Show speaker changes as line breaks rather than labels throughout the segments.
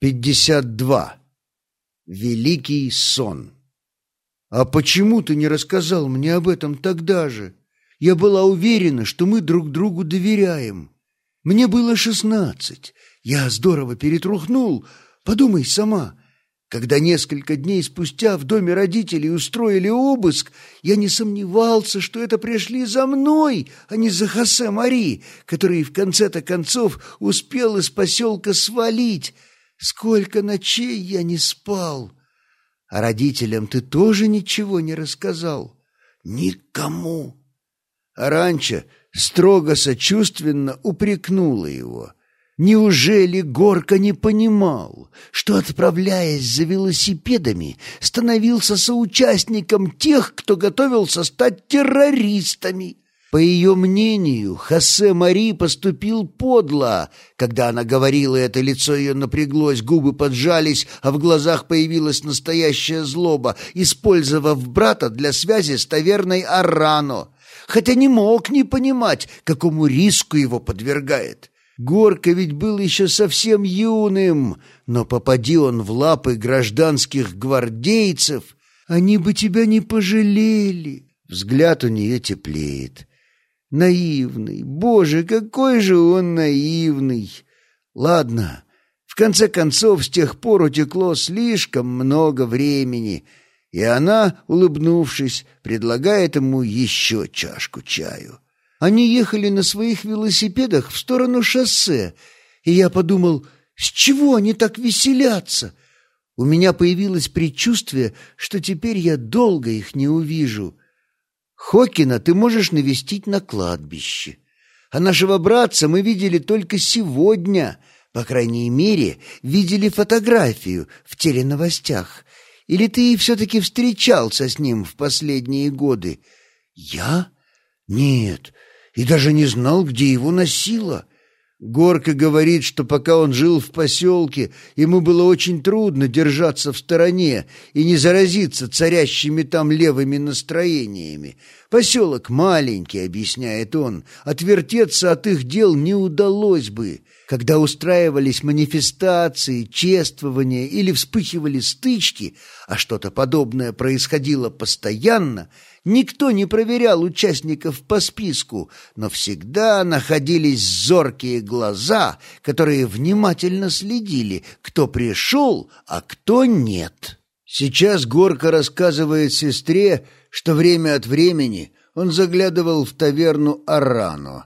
52. Великий сон. «А почему ты не рассказал мне об этом тогда же? Я была уверена, что мы друг другу доверяем. Мне было шестнадцать. Я здорово перетрухнул. Подумай сама. Когда несколько дней спустя в доме родителей устроили обыск, я не сомневался, что это пришли за мной, а не за Хосе Мари, который в конце-то концов успел из поселка свалить». Сколько ночей я не спал. А родителям ты тоже ничего не рассказал? Никому. Аранча строго сочувственно упрекнула его. Неужели Горка не понимал, что, отправляясь за велосипедами, становился соучастником тех, кто готовился стать террористами? По ее мнению, Хосе Мари поступил подло. Когда она говорила это, лицо ее напряглось, губы поджались, а в глазах появилась настоящая злоба, использовав брата для связи с таверной Аррано, хотя не мог не понимать, какому риску его подвергает. Горка ведь был еще совсем юным, но попади он в лапы гражданских гвардейцев, они бы тебя не пожалели. Взгляд у нее теплеет. Наивный. Боже, какой же он наивный. Ладно, в конце концов, с тех пор утекло слишком много времени, и она, улыбнувшись, предлагает ему еще чашку чаю. Они ехали на своих велосипедах в сторону шоссе, и я подумал, с чего они так веселятся? У меня появилось предчувствие, что теперь я долго их не увижу. Хокина ты можешь навестить на кладбище. А нашего братца мы видели только сегодня, по крайней мере, видели фотографию в теленовостях. Или ты все-таки встречался с ним в последние годы? Я? Нет, и даже не знал, где его носило. Горка говорит, что пока он жил в поселке, ему было очень трудно держаться в стороне и не заразиться царящими там левыми настроениями. Поселок маленький, объясняет он, отвертеться от их дел не удалось бы. Когда устраивались манифестации, чествования или вспыхивали стычки, а что-то подобное происходило постоянно – Никто не проверял участников по списку, но всегда находились зоркие глаза, которые внимательно следили, кто пришел, а кто нет. Сейчас Горка рассказывает сестре, что время от времени он заглядывал в таверну Арано,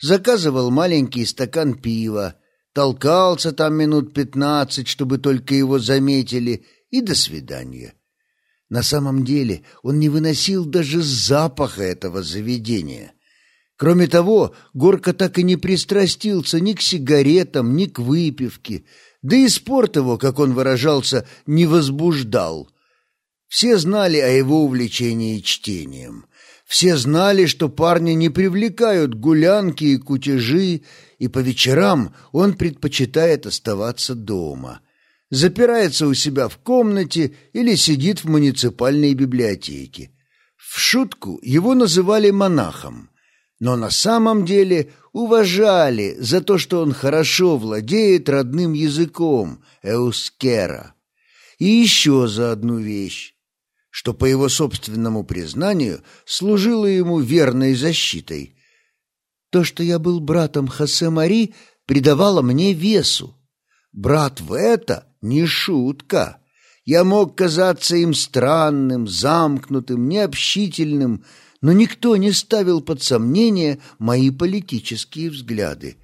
заказывал маленький стакан пива, толкался там минут пятнадцать, чтобы только его заметили, и до свидания. На самом деле он не выносил даже запаха этого заведения. Кроме того, Горка так и не пристрастился ни к сигаретам, ни к выпивке, да и спорт его, как он выражался, не возбуждал. Все знали о его увлечении чтением. Все знали, что парня не привлекают гулянки и кутежи, и по вечерам он предпочитает оставаться дома – запирается у себя в комнате или сидит в муниципальной библиотеке. В шутку его называли монахом, но на самом деле уважали за то, что он хорошо владеет родным языком эускера. И еще за одну вещь, что, по его собственному признанию, служило ему верной защитой. То, что я был братом Хосе Мари, придавало мне весу. Брат в это не шутка. Я мог казаться им странным, замкнутым, необщительным, но никто не ставил под сомнение мои политические взгляды.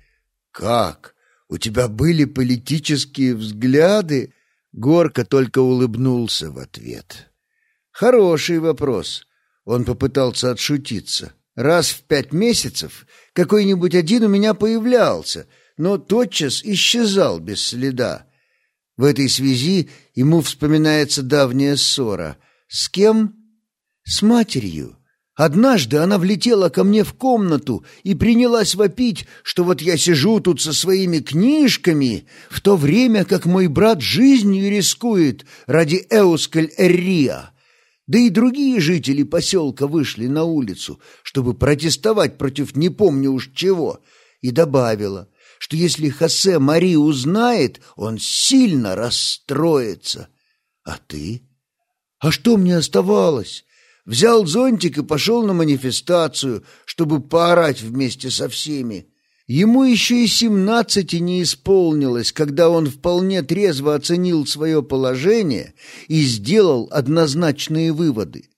«Как? У тебя были политические взгляды?» Горка только улыбнулся в ответ. «Хороший вопрос». Он попытался отшутиться. «Раз в пять месяцев какой-нибудь один у меня появлялся, но тотчас исчезал без следа. В этой связи ему вспоминается давняя ссора. С кем? С матерью. Однажды она влетела ко мне в комнату и принялась вопить, что вот я сижу тут со своими книжками, в то время как мой брат жизнью рискует ради Эускаль-Эрриа. Да и другие жители поселка вышли на улицу, чтобы протестовать против не помню уж чего, и добавила, что если Хосе Мари узнает, он сильно расстроится. А ты? А что мне оставалось? Взял зонтик и пошел на манифестацию, чтобы поорать вместе со всеми. Ему еще и семнадцати не исполнилось, когда он вполне трезво оценил свое положение и сделал однозначные выводы.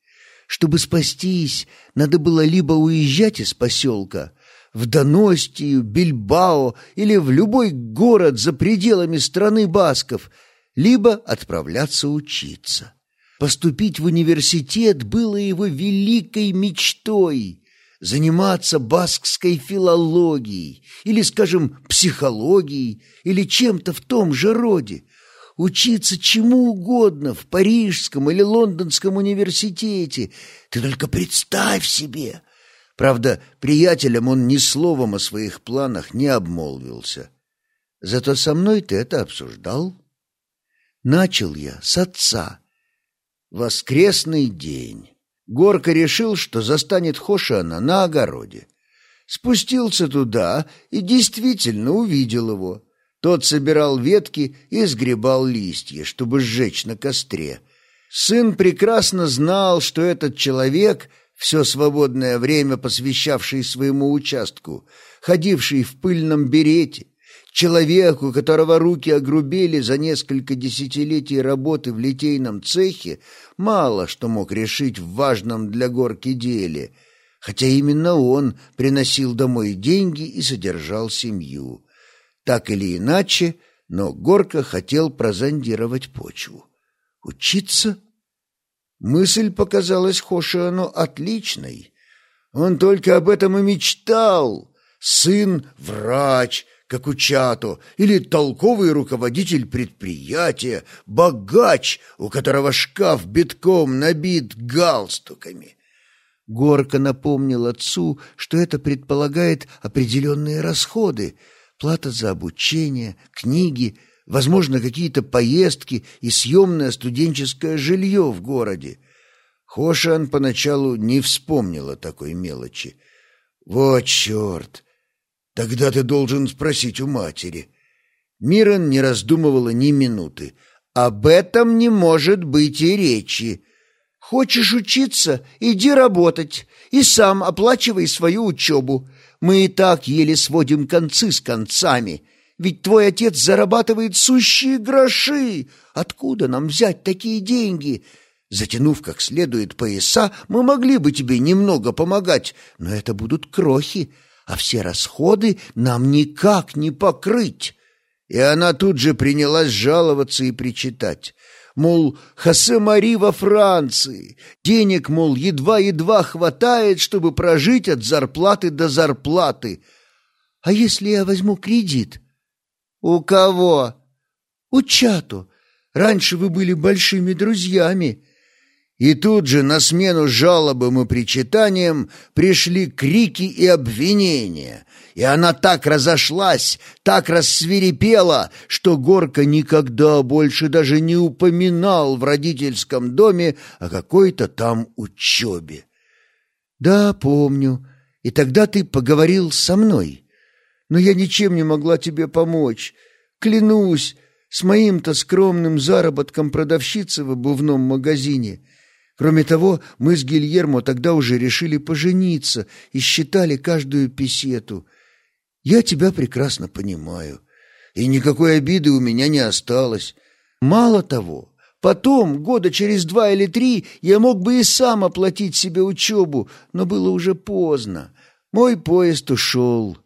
Чтобы спастись, надо было либо уезжать из поселка, в Доностию, Бильбао или в любой город за пределами страны басков, либо отправляться учиться. Поступить в университет было его великой мечтой заниматься баскской филологией или, скажем, психологией или чем-то в том же роде, учиться чему угодно в Парижском или Лондонском университете. Ты только представь себе! Правда, приятелям он ни словом о своих планах не обмолвился. Зато со мной ты это обсуждал. Начал я с отца. Воскресный день. Горка решил, что застанет Хошана на огороде. Спустился туда и действительно увидел его. Тот собирал ветки и сгребал листья, чтобы сжечь на костре. Сын прекрасно знал, что этот человек, все свободное время посвящавший своему участку, ходивший в пыльном берете, Человеку, которого руки огрубели за несколько десятилетий работы в литейном цехе, мало что мог решить в важном для горки деле, хотя именно он приносил домой деньги и содержал семью. Так или иначе, но Горка хотел прозондировать почву. Учиться? Мысль показалась Хошиану отличной. Он только об этом и мечтал. Сын — врач — как у или толковый руководитель предприятия, богач, у которого шкаф битком набит галстуками. Горка напомнил отцу, что это предполагает определенные расходы, плата за обучение, книги, возможно, какие-то поездки и съемное студенческое жилье в городе. Хошан поначалу не вспомнил о такой мелочи. «Вот черт! Тогда ты должен спросить у матери. Мирон не раздумывала ни минуты. Об этом не может быть и речи. Хочешь учиться? Иди работать и сам оплачивай свою учебу. Мы и так еле сводим концы с концами. Ведь твой отец зарабатывает сущие гроши. Откуда нам взять такие деньги? Затянув как следует пояса, мы могли бы тебе немного помогать, но это будут крохи, а все расходы нам никак не покрыть. И она тут же принялась жаловаться и причитать. Мол, Хосе Мари во Франции. Денег, мол, едва-едва хватает, чтобы прожить от зарплаты до зарплаты. А если я возьму кредит? У кого? У Чату. Раньше вы были большими друзьями. И тут же на смену жалобам и причитаниям пришли крики и обвинения. И она так разошлась, так рассверепела, что Горка никогда больше даже не упоминал в родительском доме о какой-то там учебе. «Да, помню. И тогда ты поговорил со мной. Но я ничем не могла тебе помочь. Клянусь, с моим-то скромным заработком продавщицы в обувном магазине — Кроме того, мы с Гильермо тогда уже решили пожениться и считали каждую песету. Я тебя прекрасно понимаю, и никакой обиды у меня не осталось. Мало того, потом, года через два или три, я мог бы и сам оплатить себе учебу, но было уже поздно. Мой поезд ушел.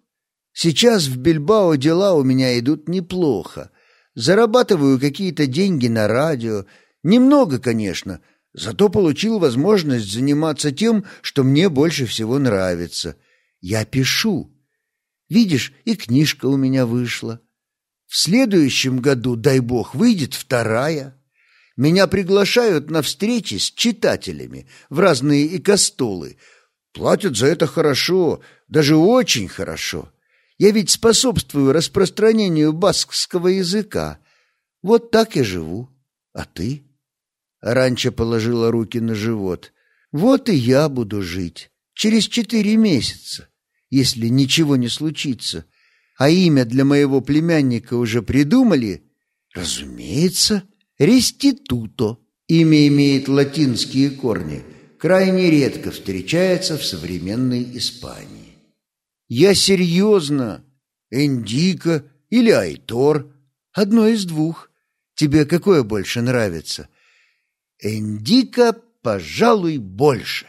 Сейчас в Бильбао дела у меня идут неплохо. Зарабатываю какие-то деньги на радио. Немного, конечно, — Зато получил возможность заниматься тем, что мне больше всего нравится. Я пишу. Видишь, и книжка у меня вышла. В следующем году, дай бог, выйдет вторая. Меня приглашают на встречи с читателями в разные икостолы. Платят за это хорошо, даже очень хорошо. Я ведь способствую распространению баскского языка. Вот так и живу. А ты? Ранчо положила руки на живот. «Вот и я буду жить. Через четыре месяца, если ничего не случится. А имя для моего племянника уже придумали? Разумеется, Реституто. Имя имеет латинские корни, крайне редко встречается в современной Испании. Я серьезно. Эндика или Айтор. Одно из двух. Тебе какое больше нравится? Эндика, пожалуй, больше.